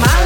my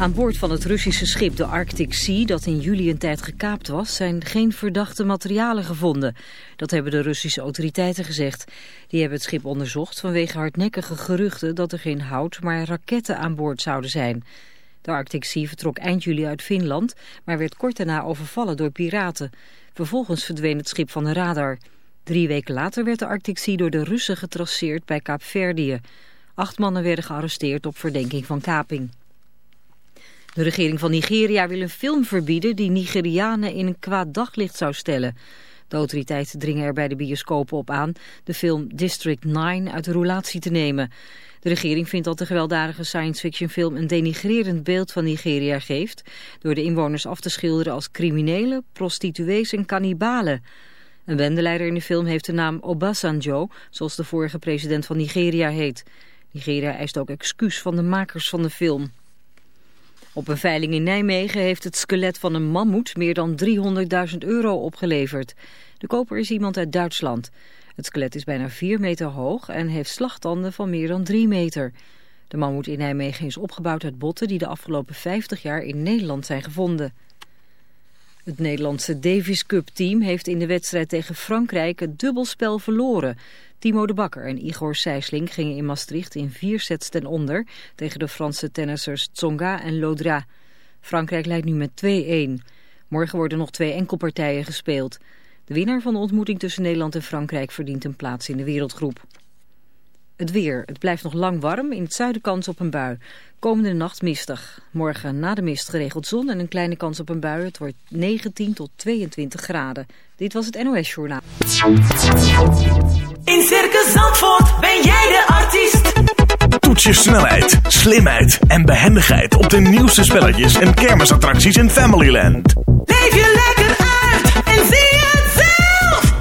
Aan boord van het Russische schip de Arctic Sea, dat in juli een tijd gekaapt was, zijn geen verdachte materialen gevonden. Dat hebben de Russische autoriteiten gezegd. Die hebben het schip onderzocht vanwege hardnekkige geruchten dat er geen hout, maar raketten aan boord zouden zijn. De Arctic Sea vertrok eind juli uit Finland, maar werd kort daarna overvallen door piraten. Vervolgens verdween het schip van de radar. Drie weken later werd de Arctic Sea door de Russen getraceerd bij Kaapverdië. Acht mannen werden gearresteerd op verdenking van kaping. De regering van Nigeria wil een film verbieden die Nigerianen in een kwaad daglicht zou stellen. De autoriteiten dringen er bij de bioscopen op aan de film District 9 uit de roulatie te nemen. De regering vindt dat de gewelddadige science fiction film een denigrerend beeld van Nigeria geeft... door de inwoners af te schilderen als criminelen, prostituees en kannibalen. Een wendeleider in de film heeft de naam Obasanjo, zoals de vorige president van Nigeria heet. Nigeria eist ook excuus van de makers van de film. Op een veiling in Nijmegen heeft het skelet van een mammoet meer dan 300.000 euro opgeleverd. De koper is iemand uit Duitsland. Het skelet is bijna 4 meter hoog en heeft slagtanden van meer dan 3 meter. De mammoet in Nijmegen is opgebouwd uit botten die de afgelopen 50 jaar in Nederland zijn gevonden. Het Nederlandse Davis Cup team heeft in de wedstrijd tegen Frankrijk het dubbelspel verloren. Timo de Bakker en Igor Sijsling gingen in Maastricht in vier sets ten onder tegen de Franse tennissers Tsonga en Lodra. Frankrijk leidt nu met 2-1. Morgen worden nog twee enkelpartijen gespeeld. De winnaar van de ontmoeting tussen Nederland en Frankrijk verdient een plaats in de wereldgroep. Het weer. Het blijft nog lang warm. In het zuiden kans op een bui. Komende nacht mistig. Morgen na de mist geregeld zon en een kleine kans op een bui. Het wordt 19 tot 22 graden. Dit was het NOS Journaal. In Circus Zandvoort ben jij de artiest. Toets je snelheid, slimheid en behendigheid op de nieuwste spelletjes en kermisattracties in Familyland. Leef je lekker uit en zie het zelf.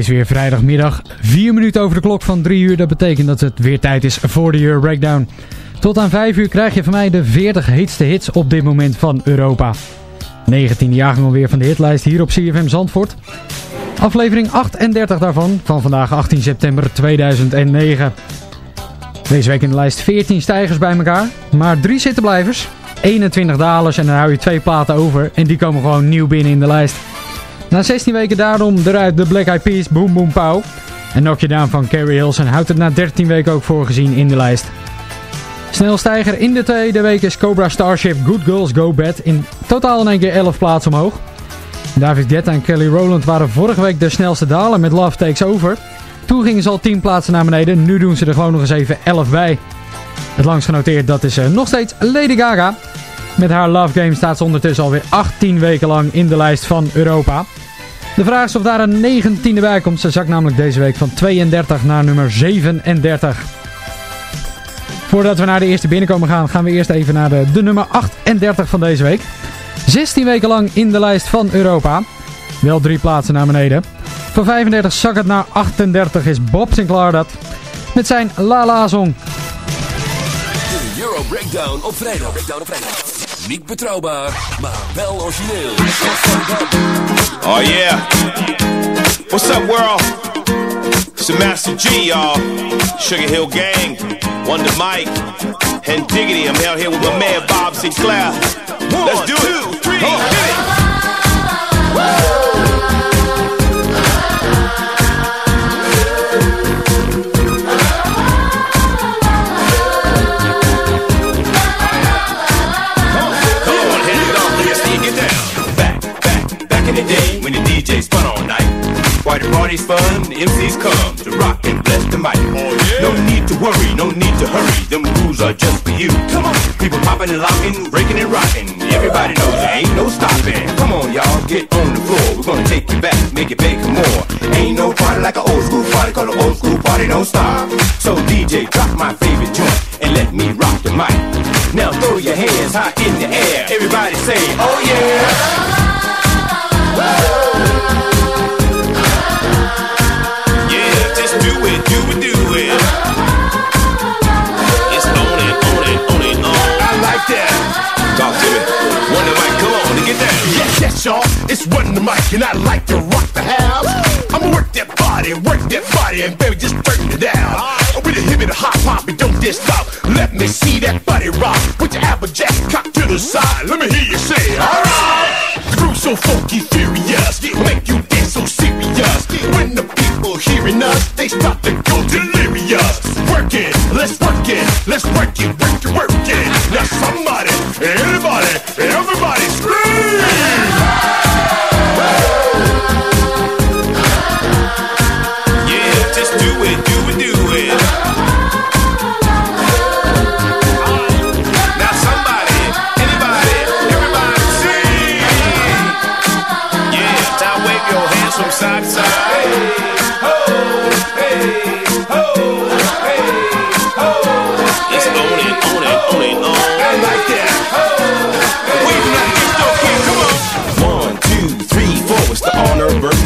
Is weer vrijdagmiddag, 4 minuten over de klok van 3 uur. Dat betekent dat het weer tijd is voor de Euro Breakdown. Tot aan 5 uur krijg je van mij de 40 heetste hits op dit moment van Europa. 19e jaargang alweer van de hitlijst hier op CFM Zandvoort. Aflevering 38 daarvan, van vandaag 18 september 2009. Deze week in de lijst 14 stijgers bij elkaar, maar 3 zittenblijvers. 21 dalers en dan hou je twee platen over en die komen gewoon nieuw binnen in de lijst. Na 16 weken daarom eruit de Black Eyed Peas Boom Boom Pow. En Knock You Down van Carrie Hilson houdt het na 13 weken ook voorgezien in de lijst. Snelstijger in de tweede week is Cobra Starship Good Girls Go Bad. In totaal in één keer 11 plaatsen omhoog. David Guetta en Kelly Rowland waren vorige week de snelste daler met Love Takes Over. Toen gingen ze al 10 plaatsen naar beneden. Nu doen ze er gewoon nog eens even 11 bij. Het langst genoteerd dat is uh, nog steeds Lady Gaga. Met haar Love Game staat ze ondertussen alweer 18 weken lang in de lijst van Europa. De vraag is of daar een 19e bij komt. Ze zakt namelijk deze week van 32 naar nummer 37. Voordat we naar de eerste binnenkomen gaan, gaan we eerst even naar de, nummer 38 van deze week. 16 weken lang in de lijst van Europa. Wel drie plaatsen naar beneden. Van 35 zak het naar 38 is Bob Sinclair dat. Met zijn La La Song. De Euro Breakdown op vrijdag. Breakdown vrijdag. Niet betrouwbaar, maar wel origineel. Oh yeah. What's up world? It's the Master G, y'all. Sugar Hill Gang, Wonder Mike, and Diggity. I'm out here with my man Bob Sinclair. Let's do it. Two, three, hit it. locking. You're not.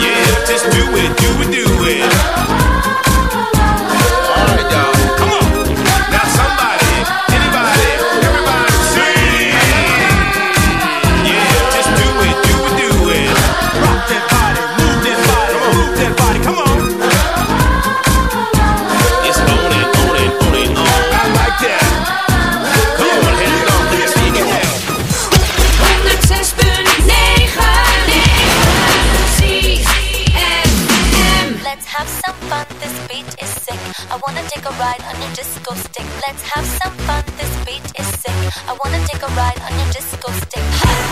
Yeah, just do it, do it, do it. disco stick. Let's have some fun. This beat is sick. I wanna take a ride on your disco stick.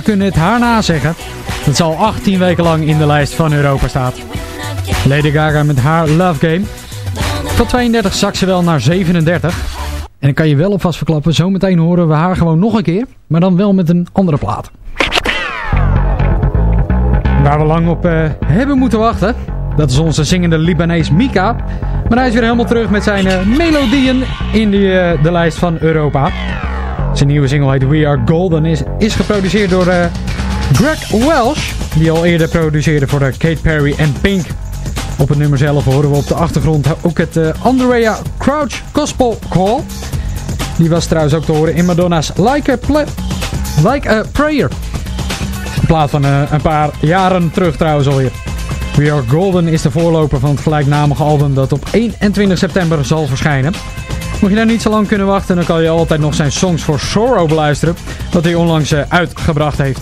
Weinigen kunnen het haar nazeggen. Dat ze al 18 weken lang in de lijst van Europa staat. Lady Gaga met haar Love Game. Tot 32 zak ze wel naar 37. En ik kan je wel alvast verklappen, zometeen horen we haar gewoon nog een keer. Maar dan wel met een andere plaat. Waar we lang op eh, hebben moeten wachten. Dat is onze zingende Libanees Mika. Maar hij is weer helemaal terug met zijn eh, melodieën in de, eh, de lijst van Europa. Zijn nieuwe single heet We Are Golden. Is, is geproduceerd door eh, Greg Welsh. Die al eerder produceerde voor eh, Kate Perry en Pink. Op het nummer zelf horen we op de achtergrond ook het eh, Andrea Crouch Gospel Call. Die was trouwens ook te horen in Madonna's Like a, like a Prayer. Een plaat van een paar jaren terug trouwens alweer. We Are Golden is de voorloper van het gelijknamige album dat op 21 september zal verschijnen. Mocht je nou niet zo lang kunnen wachten, dan kan je altijd nog zijn Songs for Sorrow beluisteren, dat hij onlangs eh, uitgebracht heeft.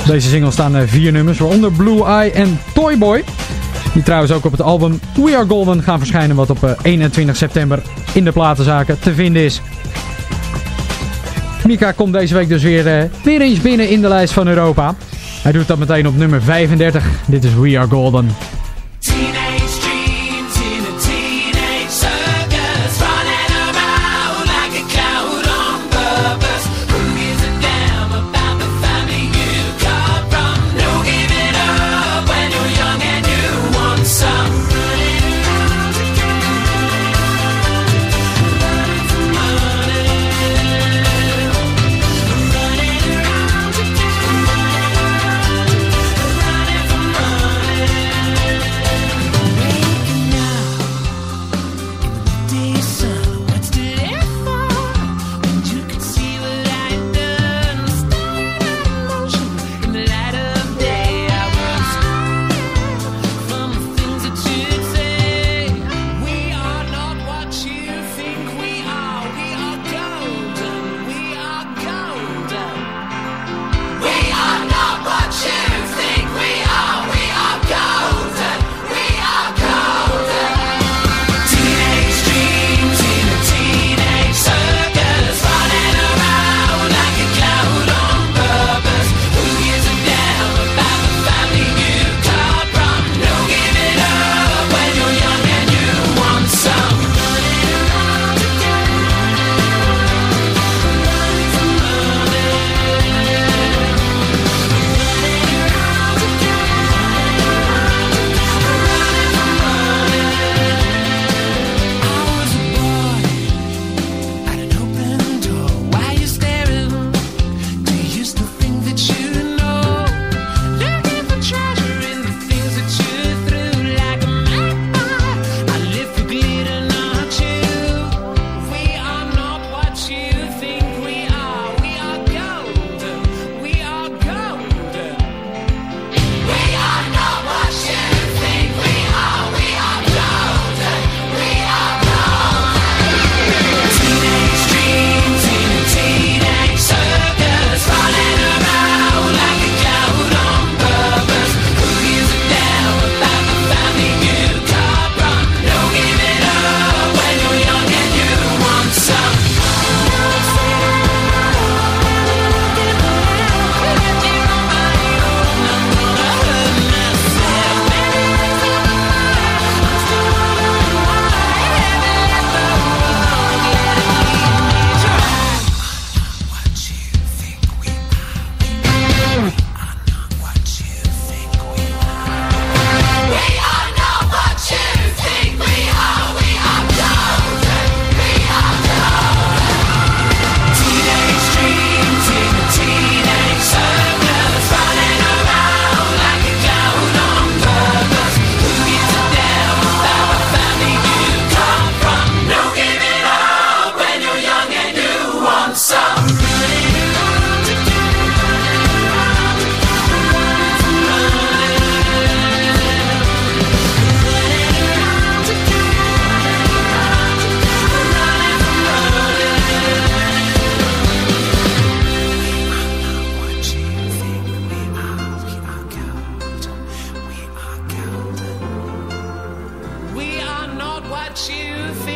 Op deze single staan eh, vier nummers, waaronder Blue Eye en Toy Boy. Die trouwens ook op het album We Are Golden gaan verschijnen, wat op eh, 21 september in de platenzaken te vinden is. Mika komt deze week dus weer, eh, weer eens binnen in de lijst van Europa. Hij doet dat meteen op nummer 35. Dit is We Are Golden. you feel.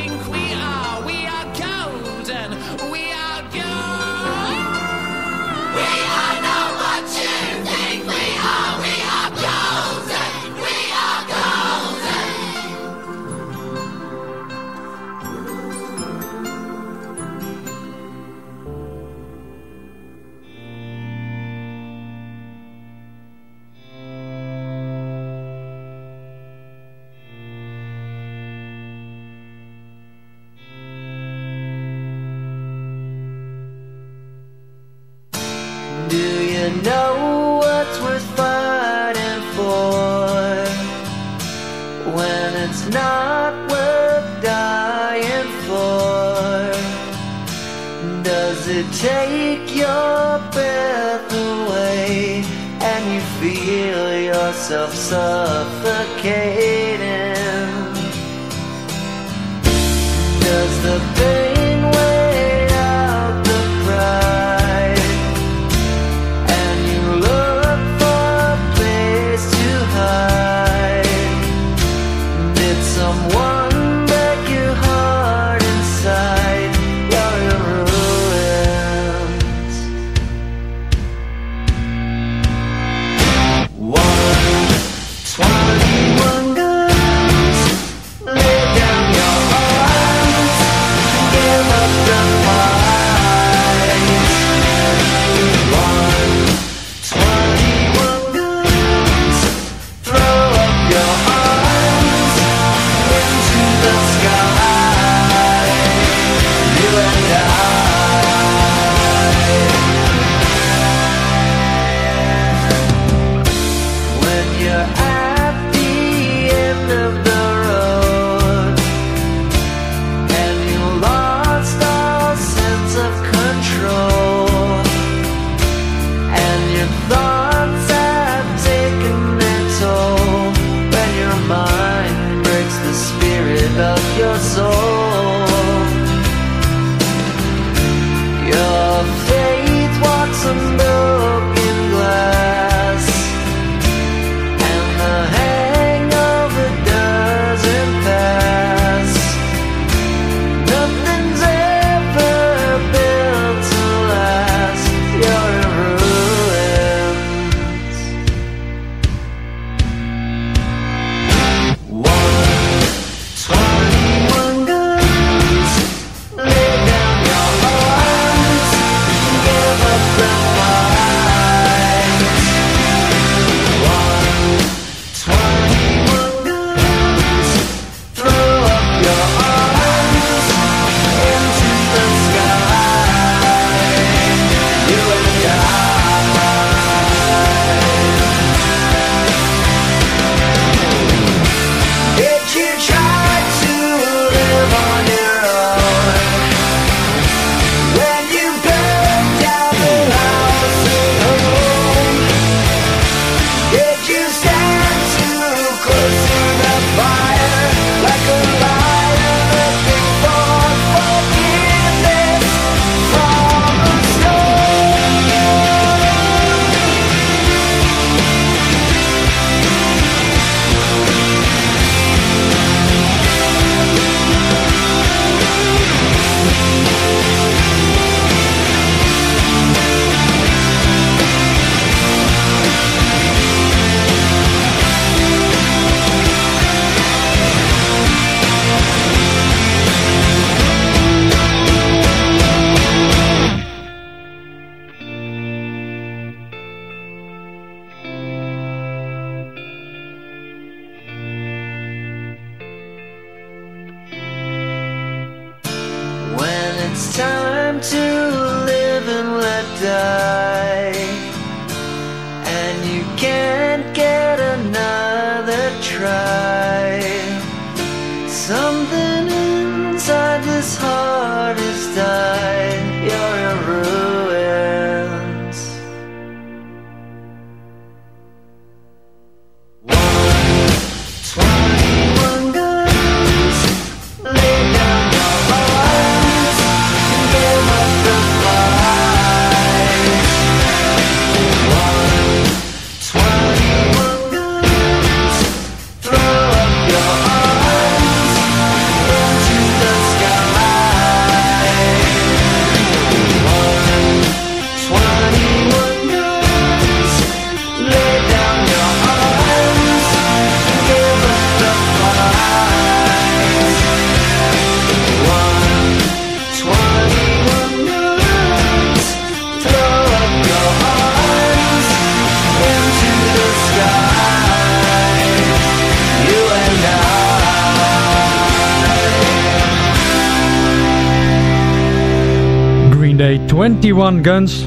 31 Guns.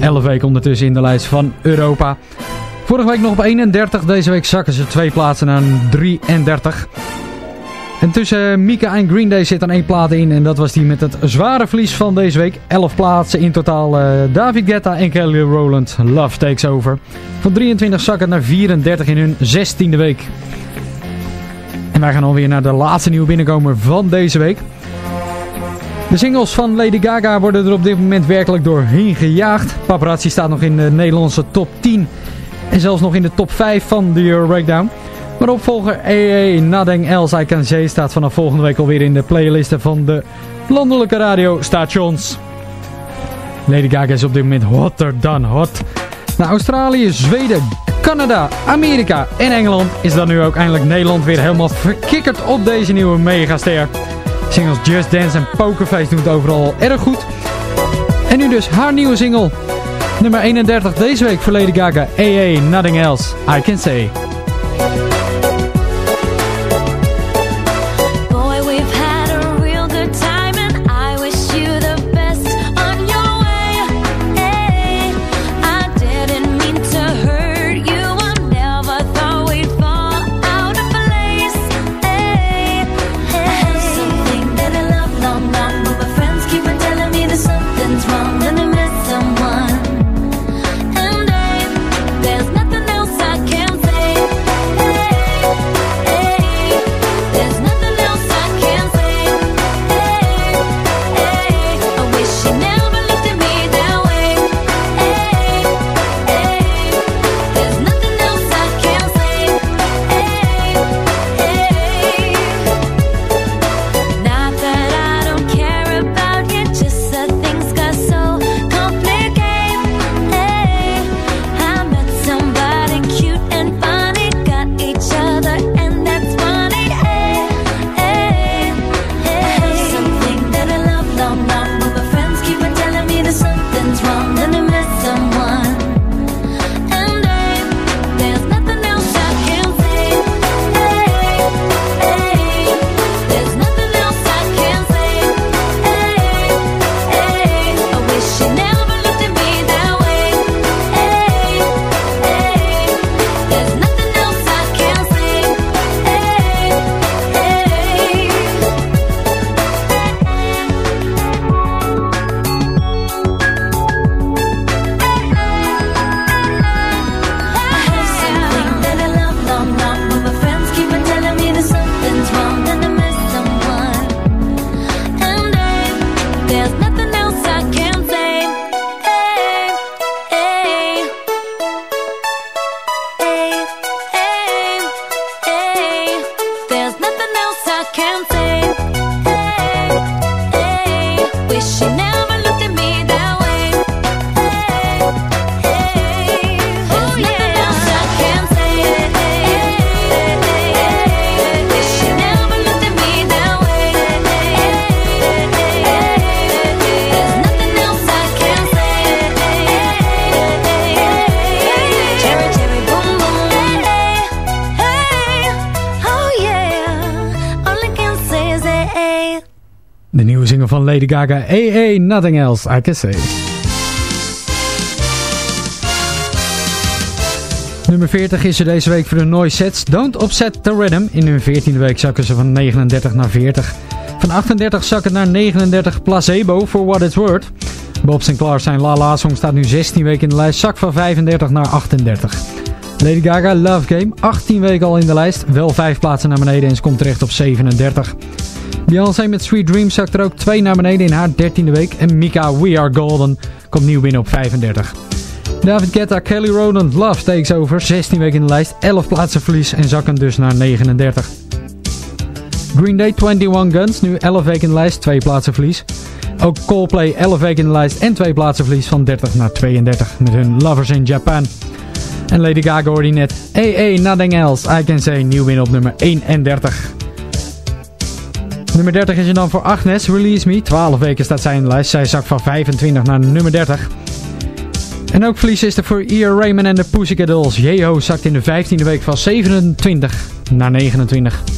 11 weken ondertussen in de lijst van Europa. Vorige week nog op 31, deze week zakken ze twee plaatsen naar 33. En tussen Mika en Green Day zit dan één plaat in. En dat was die met het zware verlies van deze week. 11 plaatsen in totaal. Uh, David Guetta en Kelly Rowland. Love takes over. Van 23 zakken naar 34 in hun 16e week. En wij gaan alweer naar de laatste nieuwe binnenkomer van deze week. De singles van Lady Gaga worden er op dit moment werkelijk doorheen gejaagd. Paparazzi staat nog in de Nederlandse top 10. En zelfs nog in de top 5 van de Euro Breakdown. Maar opvolger EE Nothing Else I Can staat vanaf volgende week alweer in de playlisten van de landelijke radiostations. Lady Gaga is op dit moment hotter dan hot. Naar Australië, Zweden, Canada, Amerika en Engeland is dan nu ook eindelijk Nederland weer helemaal verkikkerd op deze nieuwe megaster. Singles Just Dance en Pokerface doen het overal erg goed. En nu dus haar nieuwe single. Nummer 31 deze week voor Lady Gaga. AA, Nothing Else I Can Say. Gaga. AA, nothing else I can say. Nummer 40 is er deze week voor de Noise Sets. Don't Upset the Rhythm. In hun 14e week zakken ze van 39 naar 40. Van 38 zakken naar 39 Placebo for What It's Worth. Bob Sinclair zijn La La Song staat nu 16 weken in de lijst. Zak van 35 naar 38. Lady Gaga Love Game. 18 weken al in de lijst. Wel 5 plaatsen naar beneden en ze komt terecht op 37. Beyoncé met Sweet Dreams zakt er ook twee naar beneden in haar 13e week. En Mika We Are Golden komt nieuw binnen op 35. David Guetta, Kelly Rowland, Love Takes Over. 16 weken in de lijst, 11 plaatsen verlies en zakken dus naar 39. Green Day 21 Guns, nu 11 weken in de lijst, 2 plaatsen verlies. Ook Coldplay 11 weken in de lijst en 2 plaatsen verlies van 30 naar 32 met hun Lovers in Japan. En Lady Gaga hoorde net AA Nothing Else, I Can Say, nieuw binnen op nummer 31. Nummer 30 is er dan voor Agnes, Release Me. 12 weken staat zij in de lijst. Zij zakt van 25 naar nummer 30. En ook verlies is er voor Ian Raymond en de Pussycat Dolls. Jeho zakt in de 15e week van 27 naar 29.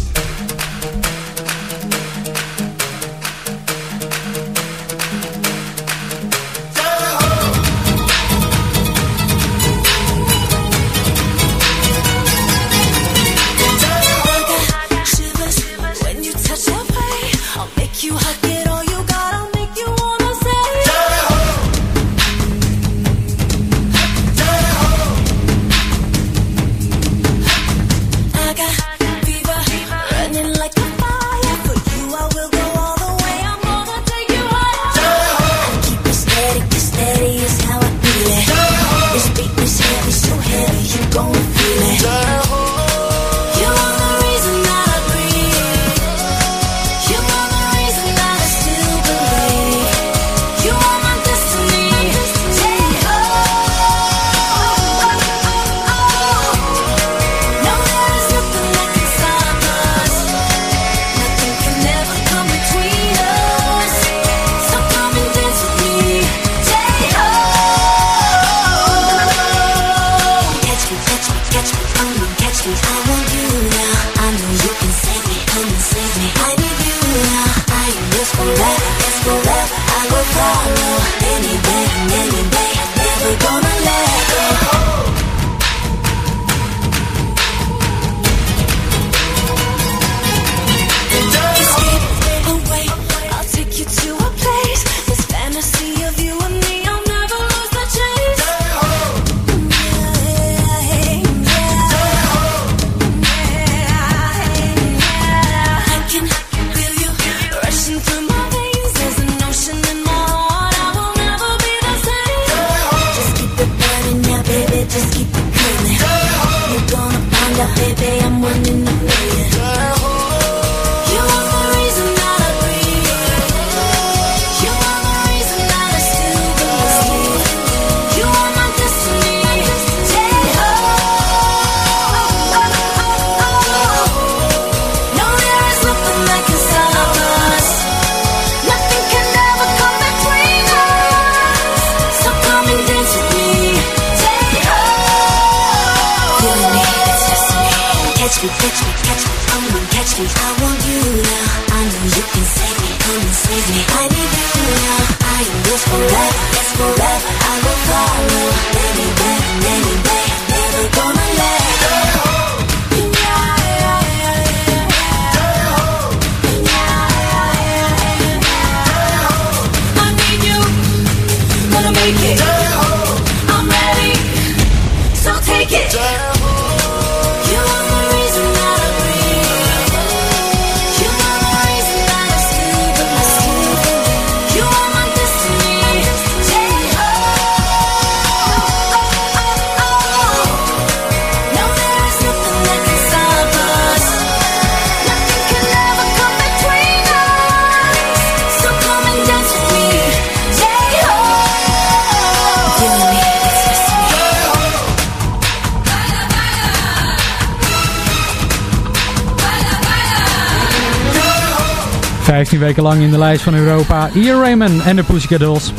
15 weken lang in de lijst van Europa. Ian Raymond en de Pussycat Dolls.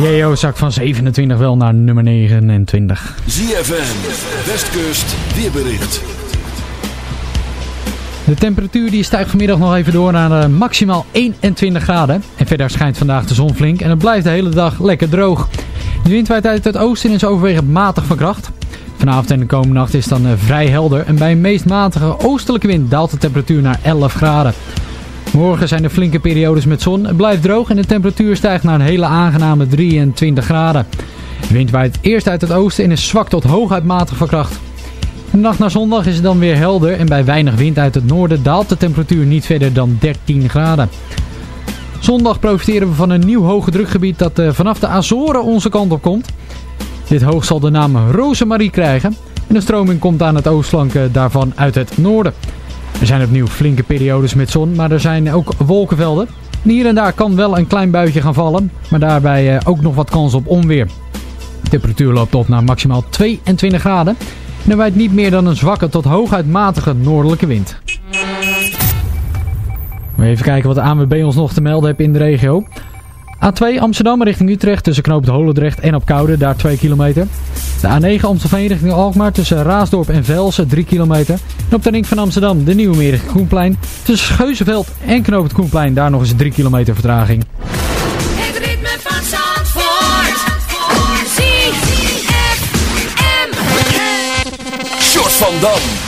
Jeo zakt van 27 wel naar nummer 29. ZFM, Westkust, weerbericht. De temperatuur die stijgt vanmiddag nog even door naar eh, maximaal 21 graden. En verder schijnt vandaag de zon flink en het blijft de hele dag lekker droog. De wind waait uit het oosten en is overwegend matig van kracht. Vanavond en de komende nacht is het dan eh, vrij helder. En bij een meest matige oostelijke wind daalt de temperatuur naar 11 graden. Morgen zijn er flinke periodes met zon. Het blijft droog en de temperatuur stijgt naar een hele aangename 23 graden. De wind waait eerst uit het oosten en is zwak tot hooguit matig van kracht. De nacht naar zondag is het dan weer helder en bij weinig wind uit het noorden daalt de temperatuur niet verder dan 13 graden. Zondag profiteren we van een nieuw hoge drukgebied dat eh, vanaf de Azoren onze kant op komt. Dit hoog zal de naam Rosemarie krijgen en de stroming komt aan het oostflank daarvan uit het noorden. Er zijn opnieuw flinke periodes met zon, maar er zijn ook wolkenvelden. En hier en daar kan wel een klein buitje gaan vallen, maar daarbij eh, ook nog wat kans op onweer. De temperatuur loopt op naar maximaal 22 graden. En er waait niet meer dan een zwakke tot hooguit matige noordelijke wind. Even kijken wat de ANWB ons nog te melden heeft in de regio. A2 Amsterdam richting Utrecht tussen knoop het Holendrecht en op Koude, daar 2 kilometer. De A9 Amstelveen richting Alkmaar tussen Raasdorp en Velsen 3 kilometer. En op de ring van Amsterdam de Nieuwe Meer richting Koenplein. Tussen Scheuzenveld en knoop het Koenplein daar nog eens 3 kilometer vertraging. Het ritme van Zandvoort. Short van Dam.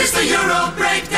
Is the Euro breakdown.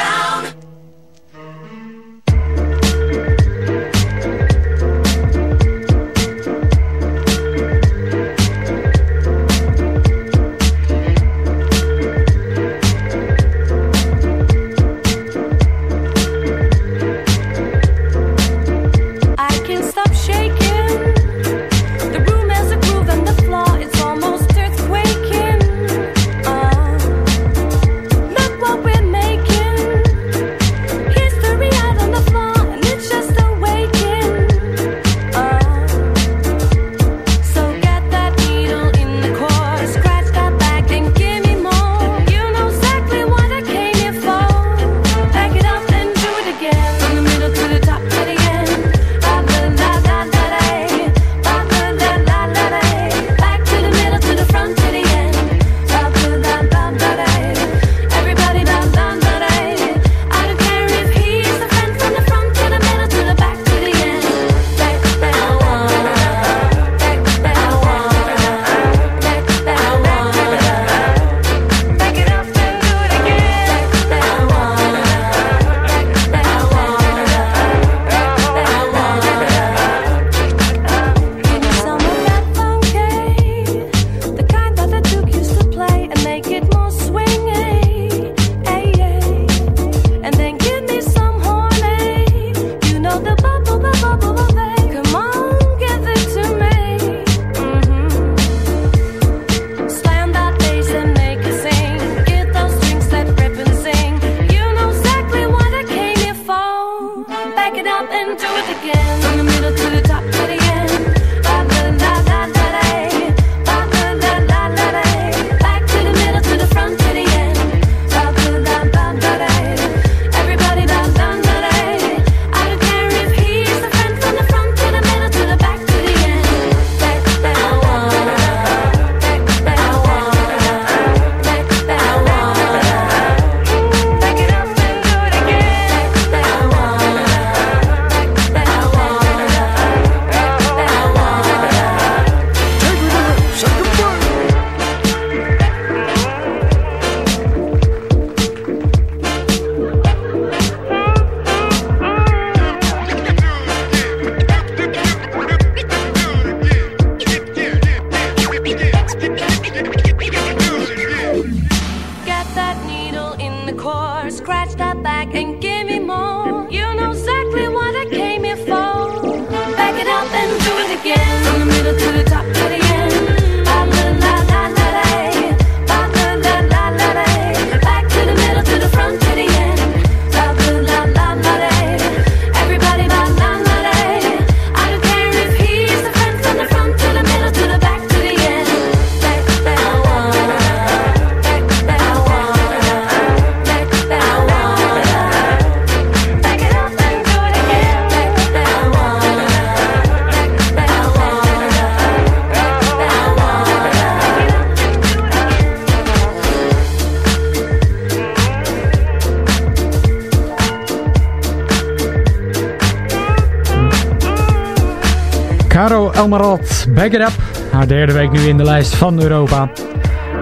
Wake It Up. Haar derde week nu in de lijst van Europa.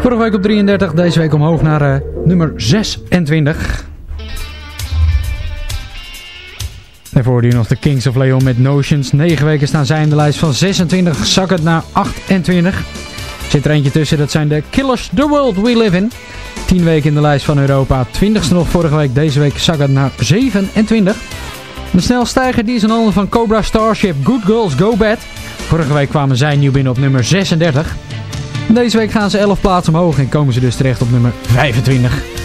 Vorige week op 33, deze week omhoog naar eh, nummer 26. Daarvoor die nog de Kings of Leon met Notions. Negen weken staan zij in de lijst van 26, zakkend naar 28. Zit er eentje tussen, dat zijn de Killers, The World We Live In. 10 weken in de lijst van Europa, 20ste nog vorige week, deze week zakkend naar 27. De snelstijger die is een ander van Cobra Starship, Good Girls Go Bad. Vorige week kwamen zij nieuw binnen op nummer 36. Deze week gaan ze 11 plaatsen omhoog en komen ze dus terecht op nummer 25.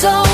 so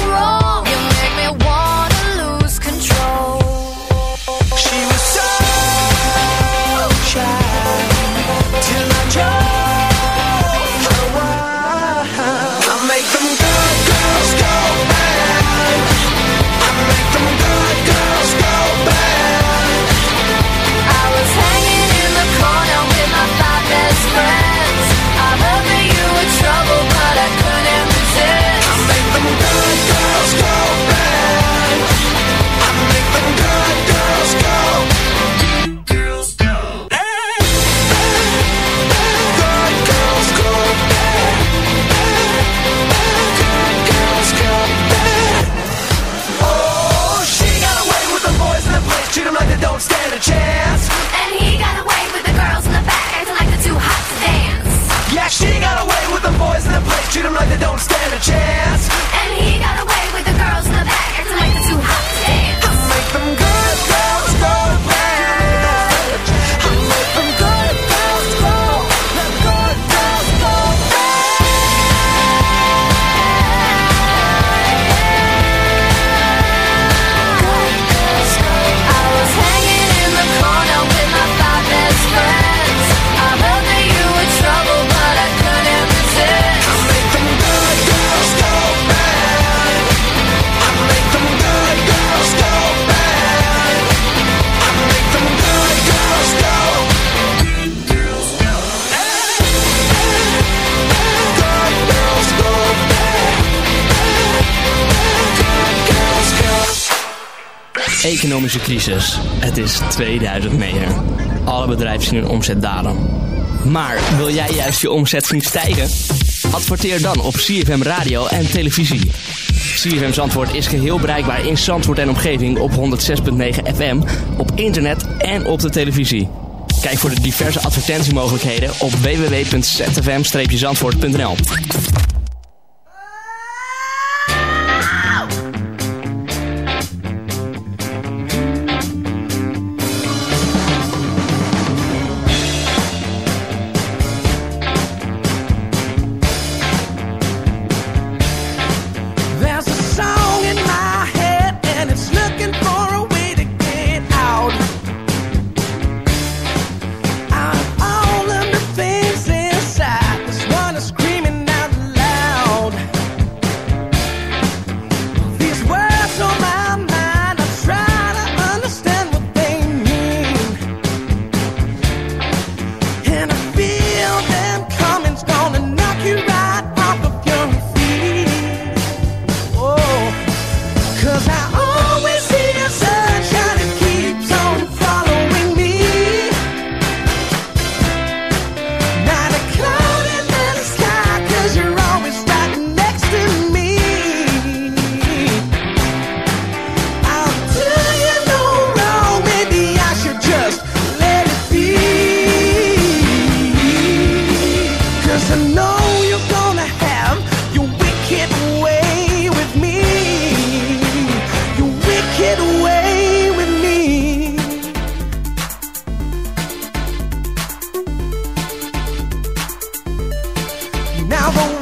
Economische crisis. Het is 2009. Alle bedrijven zien hun omzet dalen. Maar wil jij juist je omzet zien stijgen? Adverteer dan op CFM Radio en Televisie. CFM Zandvoort is geheel bereikbaar in Zandvoort en omgeving op 106.9 FM, op internet en op de televisie. Kijk voor de diverse advertentiemogelijkheden op www.zfm-zandvoort.nl. Now the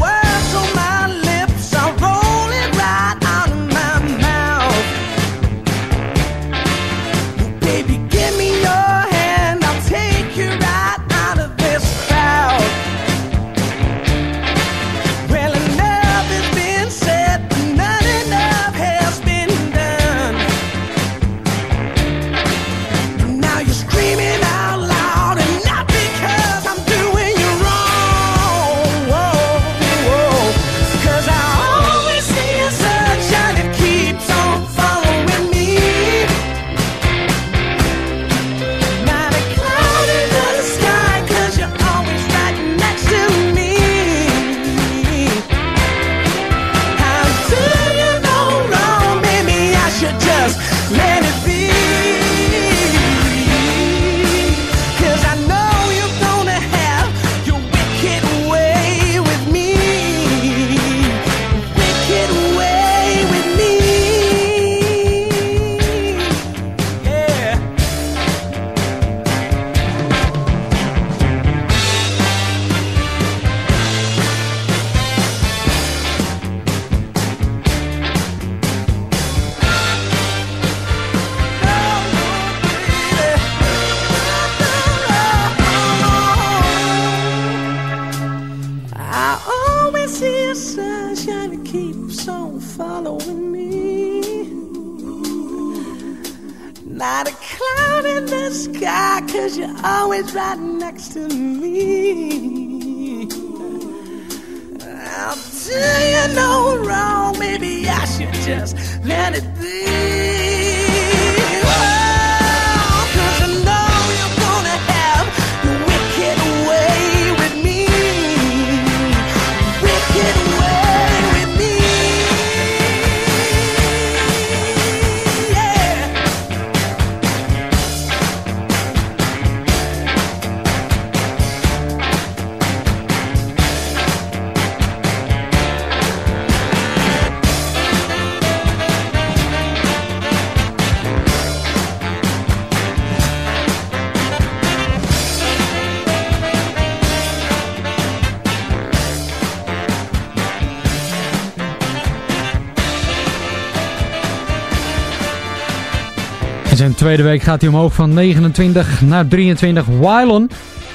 tweede week gaat hij omhoog van 29 naar 23. Wylon,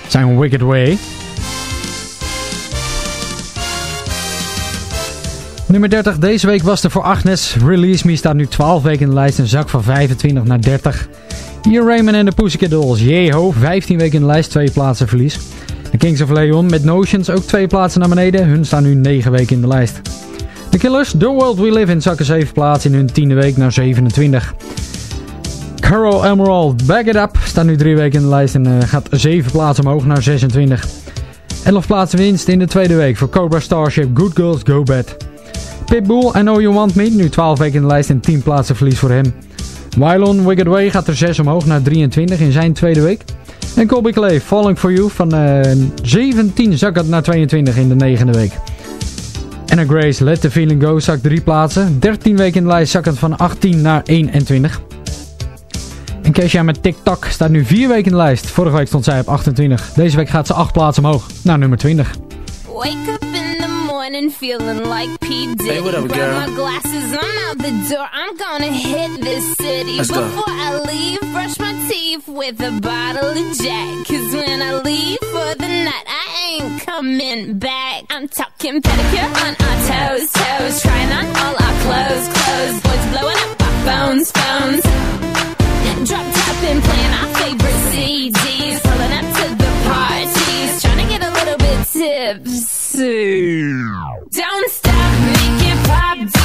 zijn Wicked Way. Nummer 30 deze week was er voor Agnes. Release Me staat nu 12 weken in de lijst. Een zak van 25 naar 30. Hier Raymond en de Pussycat Dolls. Jeho, 15 weken in de lijst, twee plaatsen verlies. De Kings of Leon met Notions ook twee plaatsen naar beneden. Hun staan nu 9 weken in de lijst. De Killers, The World We Live in zakken 7 plaatsen in hun tiende week naar 27. Carol Emerald, Back It Up, staat nu 3 weken in de lijst en uh, gaat 7 plaatsen omhoog naar 26. 11 plaatsen winst in de tweede week voor Cobra Starship, Good Girls Go Bad. Pitbull, I Know You Want Me, nu 12 weken in de lijst en 10 plaatsen verlies voor hem. Wylon, Wicked Way gaat er 6 omhoog naar 23 in zijn tweede week. En Colby Clay, Falling For You, van uh, 17 zakt het naar 22 in de negende week. Anna Grace, Let The Feeling Go, zakt 3 plaatsen. 13 weken in de lijst het van 18 naar 21. En Kesha met TikTok staat nu 4 weken in de lijst. Vorige week stond zij op 28. Deze week gaat ze 8 plaatsen omhoog naar nummer 20. Wake up in the morning feeling like P. Diddy. Hey, what up, Grab girl? my glasses, I'm out the door. I'm gonna hit this city. Let's go. Before I leave, brush my teeth with a bottle of Jack. Cause when I leave for the night, I ain't coming back. I'm talking pedicure on our toes, toes. Trying on all our clothes, clothes. Boys blowing up our phones, phones. Drop top and playing our favorite CDs. Pulling up to the parties. Trying to get a little bit tipsy. Don't stop, make it pop.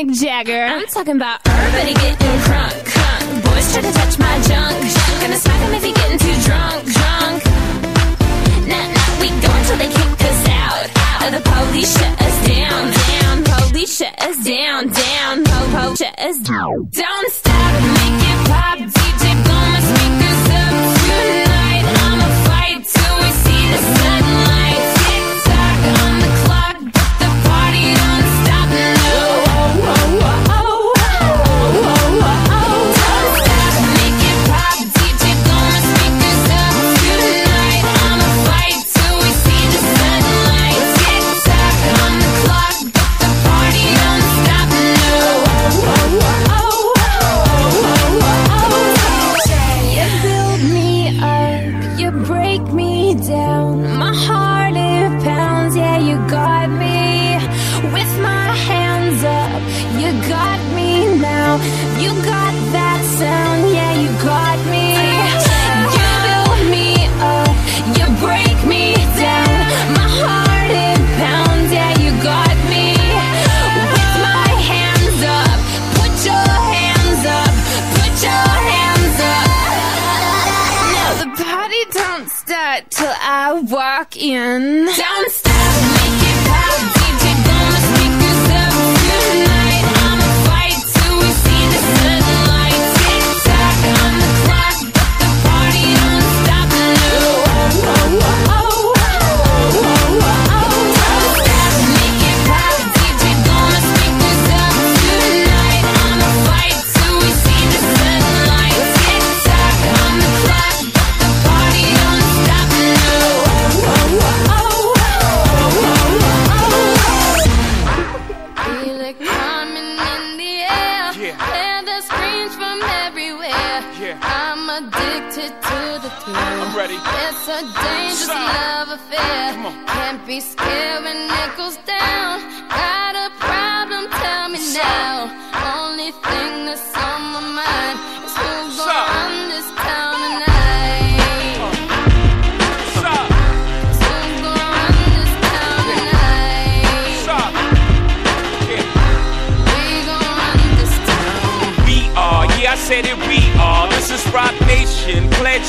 Mick Jagger. I'm talking about everybody getting crunk, crunk. Boys try to touch my junk, junk. Gonna smack him if he getting too drunk, drunk. Nah, nah, we go until they kick us out, out. Or the police shut us down, down. Police shut us down, down. Po, po, shut us down. Don't stop, make it pop. DJ blow my speakers up tonight. I'ma fight till we see the sunlight.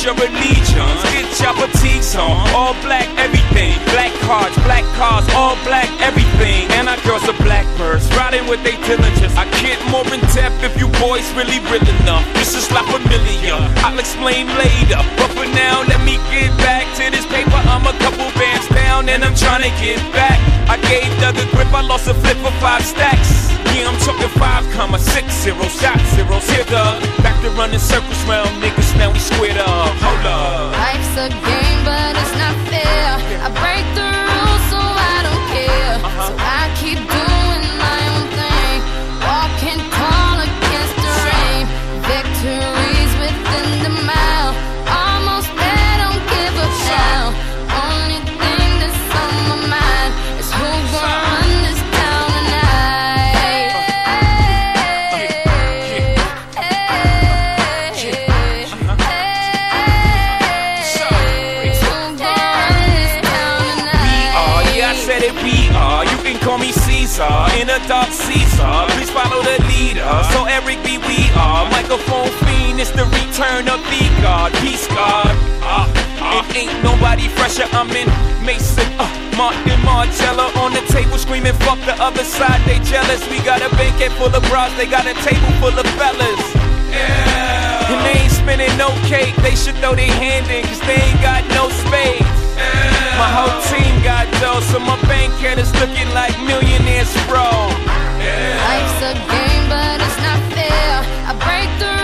Your allegiance. Get your fatigues on. All black, everything. Black cards, black cars, all black, everything. And our girls are blackbirds, riding with their diligence. I get more in depth if you boys really real enough. This is La Familia. I'll explain later. But for now, let me get back to this paper. I'm a couple bands down and I'm trying to get back. I gave Doug a grip, I lost a flip for five stacks. Yeah, I'm talking five comma six zero shot zeros. Here the back to running circles round niggas. Now we squared up. Hold up. Life's a game, but it's not fair. I break the rules, so I don't care. So I keep Eric B, we are. Microphone fiend, it's the return of the God. Peace God. Uh, uh, it ain't nobody fresher. I'm in Mason, uh, Martin Margiela on the table screaming, fuck the other side, they jealous. We got a banquet full of bras, they got a table full of fellas. Yeah. And they ain't spinning no cake, they should throw their hand in, cause they ain't got no spades. My whole team got dough, so my bank account is looking like millionaires, bro. Life's a game, but it's not fair. I break the